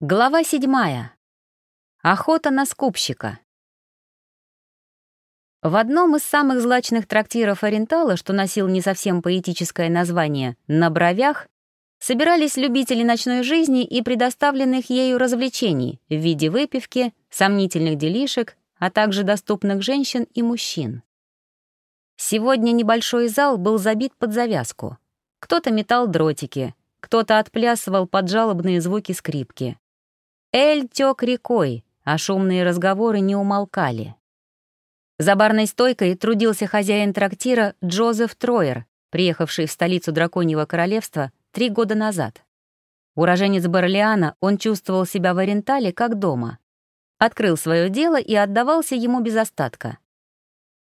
Глава седьмая. Охота на скупщика. В одном из самых злачных трактиров Орентала, что носил не совсем поэтическое название «На бровях», собирались любители ночной жизни и предоставленных ею развлечений в виде выпивки, сомнительных делишек, а также доступных женщин и мужчин. Сегодня небольшой зал был забит под завязку. Кто-то метал дротики, кто-то отплясывал под жалобные звуки скрипки. Эль тек рекой, а шумные разговоры не умолкали. За барной стойкой трудился хозяин трактира Джозеф Троер, приехавший в столицу Драконьего Королевства три года назад. Уроженец Барлиана, он чувствовал себя в Орентале как дома. Открыл свое дело и отдавался ему без остатка.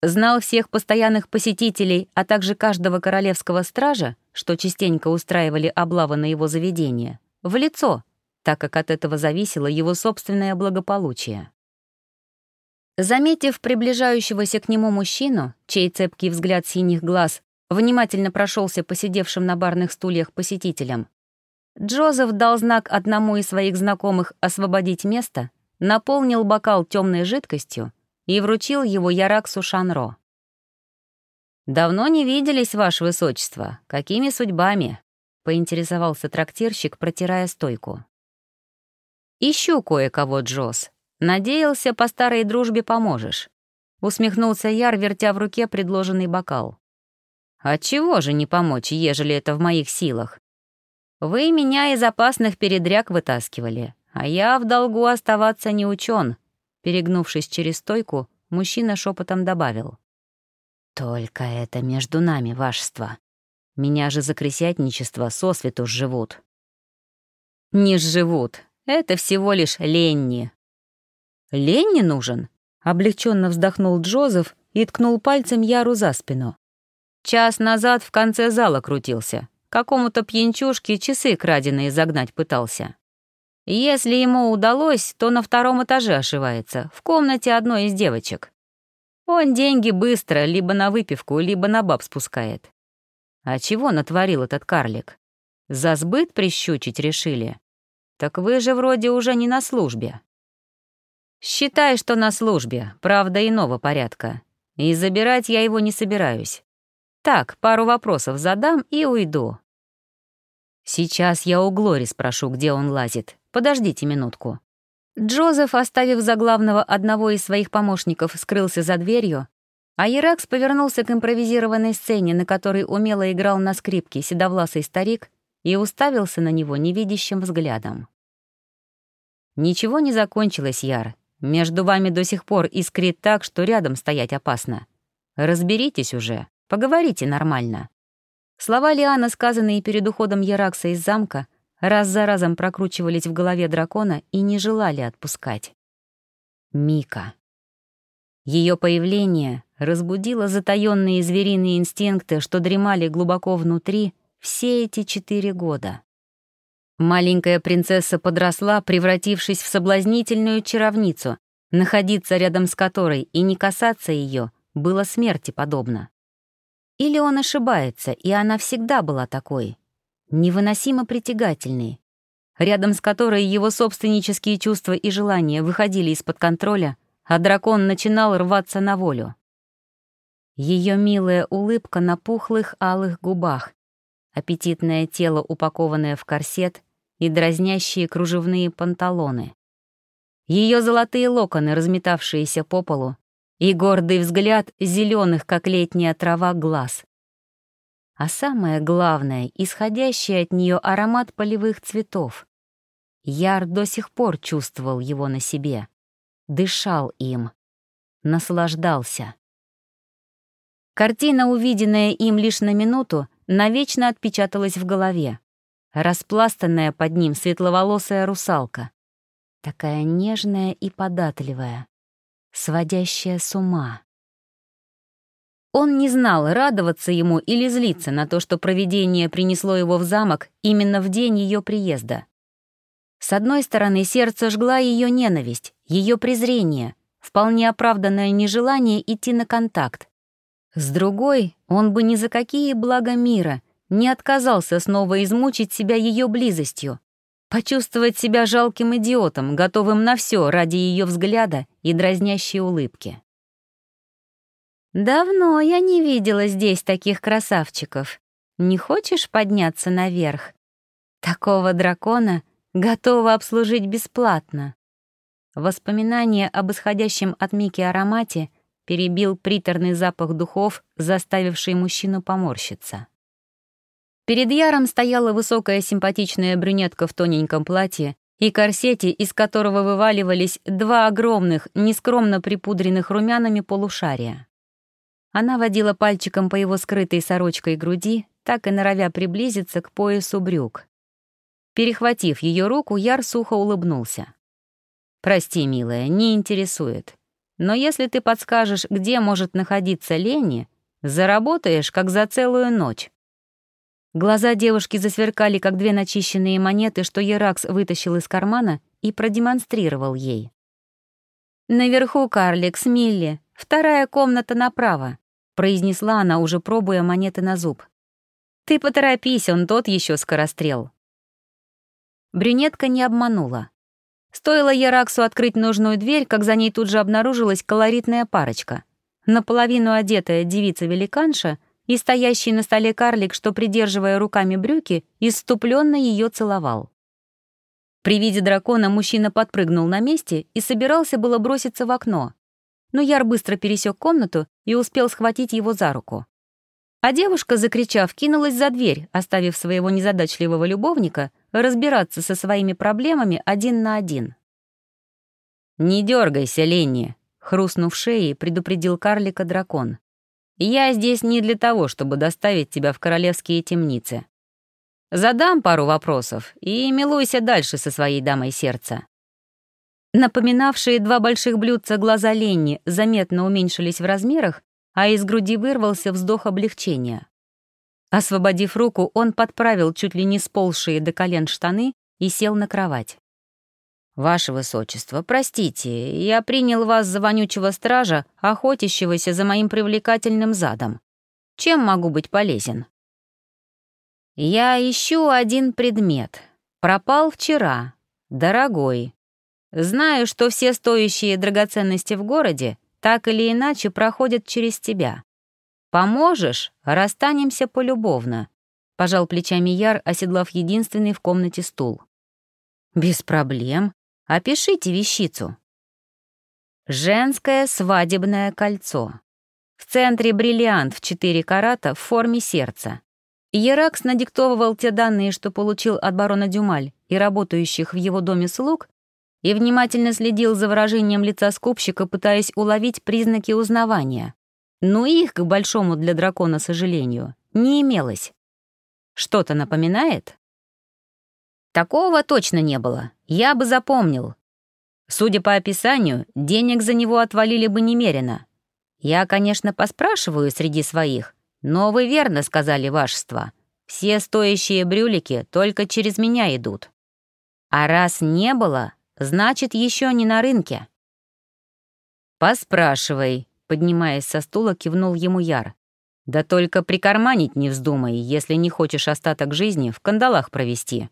Знал всех постоянных посетителей, а также каждого королевского стража, что частенько устраивали облавы на его заведение, в лицо — так как от этого зависело его собственное благополучие. Заметив приближающегося к нему мужчину, чей цепкий взгляд синих глаз внимательно прошелся посидевшим на барных стульях посетителям, Джозеф дал знак одному из своих знакомых освободить место, наполнил бокал темной жидкостью и вручил его Яраксу Шанро. «Давно не виделись, Ваше Высочество. Какими судьбами?» — поинтересовался трактирщик, протирая стойку. «Ищу кое-кого, Джос. Надеялся, по старой дружбе поможешь». Усмехнулся Яр, вертя в руке предложенный бокал. «Отчего же не помочь, ежели это в моих силах? Вы меня из опасных передряг вытаскивали, а я в долгу оставаться не учен. Перегнувшись через стойку, мужчина шепотом добавил. «Только это между нами, вашество. Меня же за кресятничество сосвету живут». «Не живут, это всего лишь Ленни». «Ленни нужен?» — облегченно вздохнул Джозеф и ткнул пальцем Яру за спину. Час назад в конце зала крутился. Какому-то пьянчушке часы краденые загнать пытался. Если ему удалось, то на втором этаже ошивается, в комнате одной из девочек. Он деньги быстро либо на выпивку, либо на баб спускает. А чего натворил этот карлик? За сбыт прищучить решили? «Так вы же вроде уже не на службе». «Считай, что на службе, правда иного порядка. И забирать я его не собираюсь. Так, пару вопросов задам и уйду». «Сейчас я у Глори спрошу, где он лазит. Подождите минутку». Джозеф, оставив за главного одного из своих помощников, скрылся за дверью, а Еракс повернулся к импровизированной сцене, на которой умело играл на скрипке седовласый старик, и уставился на него невидящим взглядом. «Ничего не закончилось, Яр. Между вами до сих пор искрит так, что рядом стоять опасно. Разберитесь уже, поговорите нормально». Слова Лиана, сказанные перед уходом Яракса из замка, раз за разом прокручивались в голове дракона и не желали отпускать. Мика. Ее появление разбудило затаённые звериные инстинкты, что дремали глубоко внутри все эти четыре года. Маленькая принцесса подросла, превратившись в соблазнительную чаровницу, находиться рядом с которой и не касаться ее было смерти подобно. Или он ошибается, и она всегда была такой, невыносимо притягательной, рядом с которой его собственнические чувства и желания выходили из-под контроля, а дракон начинал рваться на волю. Ее милая улыбка на пухлых алых губах, аппетитное тело, упакованное в корсет, и дразнящие кружевные панталоны. Ее золотые локоны, разметавшиеся по полу, и гордый взгляд зеленых, как летняя трава, глаз. А самое главное, исходящий от нее аромат полевых цветов. Яр до сих пор чувствовал его на себе, дышал им, наслаждался. Картина, увиденная им лишь на минуту, навечно отпечаталась в голове. Распластанная под ним светловолосая русалка. Такая нежная и податливая, сводящая с ума. Он не знал, радоваться ему или злиться на то, что провидение принесло его в замок именно в день ее приезда. С одной стороны, сердце жгла ее ненависть, ее презрение, вполне оправданное нежелание идти на контакт. С другой, он бы ни за какие блага мира не отказался снова измучить себя ее близостью, Почувствовать себя жалким идиотом, готовым на все ради ее взгляда и дразнящей улыбки. «Давно я не видела здесь таких красавчиков. Не хочешь подняться наверх? Такого дракона готова обслужить бесплатно». Воспоминание об исходящем от Мики аромате перебил приторный запах духов, заставивший мужчину поморщиться. Перед Яром стояла высокая симпатичная брюнетка в тоненьком платье и корсете, из которого вываливались два огромных, нескромно припудренных румянами полушария. Она водила пальчиком по его скрытой сорочкой груди, так и норовя приблизиться к поясу брюк. Перехватив ее руку, Яр сухо улыбнулся. «Прости, милая, не интересует. Но если ты подскажешь, где может находиться Ленни, заработаешь, как за целую ночь». Глаза девушки засверкали, как две начищенные монеты, что Еракс вытащил из кармана и продемонстрировал ей. «Наверху карлик с Милли, вторая комната направо произнесла она, уже пробуя монеты на зуб. «Ты поторопись, он тот еще скорострел». Брюнетка не обманула. Стоило Яраксу открыть нужную дверь, как за ней тут же обнаружилась колоритная парочка. Наполовину одетая девица-великанша и стоящий на столе карлик, что, придерживая руками брюки, иступленно ее целовал. При виде дракона мужчина подпрыгнул на месте и собирался было броситься в окно, но Яр быстро пересек комнату и успел схватить его за руку. А девушка, закричав, кинулась за дверь, оставив своего незадачливого любовника разбираться со своими проблемами один на один. «Не дергайся, Ленни», — хрустнув шеей, предупредил карлика дракон. «Я здесь не для того, чтобы доставить тебя в королевские темницы. Задам пару вопросов и милуйся дальше со своей дамой сердца. Напоминавшие два больших блюдца глаза Ленни заметно уменьшились в размерах, а из груди вырвался вздох облегчения. Освободив руку, он подправил чуть ли не сползшие до колен штаны и сел на кровать. «Ваше Высочество, простите, я принял вас за вонючего стража, охотящегося за моим привлекательным задом. Чем могу быть полезен?» «Я ищу один предмет. Пропал вчера. Дорогой. Знаю, что все стоящие драгоценности в городе так или иначе проходят через тебя. Поможешь — расстанемся полюбовно», — пожал плечами Яр, оседлав единственный в комнате стул. «Без проблем. Опишите вещицу». Женское свадебное кольцо. В центре бриллиант в 4 карата в форме сердца. Еракс надиктовывал те данные, что получил от барона Дюмаль и работающих в его доме слуг, и внимательно следил за выражением лица скупщика, пытаясь уловить признаки узнавания. Но их, к большому для дракона сожалению, не имелось. Что-то напоминает? Такого точно не было. Я бы запомнил. Судя по описанию, денег за него отвалили бы немерено. Я, конечно, поспрашиваю среди своих, но вы верно сказали, вашество. Все стоящие брюлики только через меня идут. А раз не было, Значит, еще не на рынке. «Поспрашивай», — поднимаясь со стула, кивнул ему Яр. «Да только прикарманить не вздумай, если не хочешь остаток жизни в кандалах провести.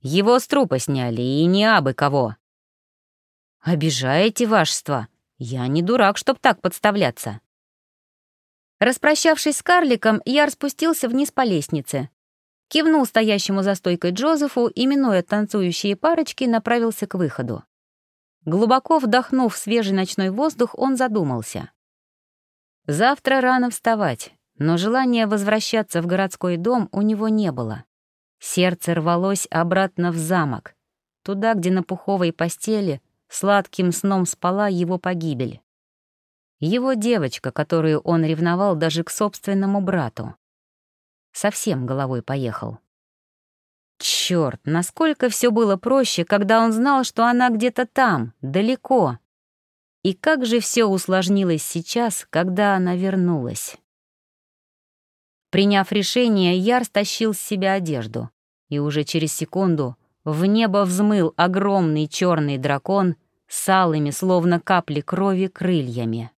Его с трупа сняли, и не абы кого». «Обижаете, вашество? Я не дурак, чтоб так подставляться». Распрощавшись с карликом, Яр спустился вниз по лестнице, кивнул стоящему за стойкой Джозефу и, минуя танцующие парочки, направился к выходу. Глубоко вдохнув свежий ночной воздух, он задумался. Завтра рано вставать, но желания возвращаться в городской дом у него не было. Сердце рвалось обратно в замок, туда, где на пуховой постели сладким сном спала его погибель. Его девочка, которую он ревновал даже к собственному брату. Совсем головой поехал. Черт, насколько все было проще, когда он знал, что она где-то там, далеко. И как же все усложнилось сейчас, когда она вернулась. Приняв решение, Яр стащил с себя одежду, и уже через секунду в небо взмыл огромный черный дракон с алыми, словно капли крови, крыльями.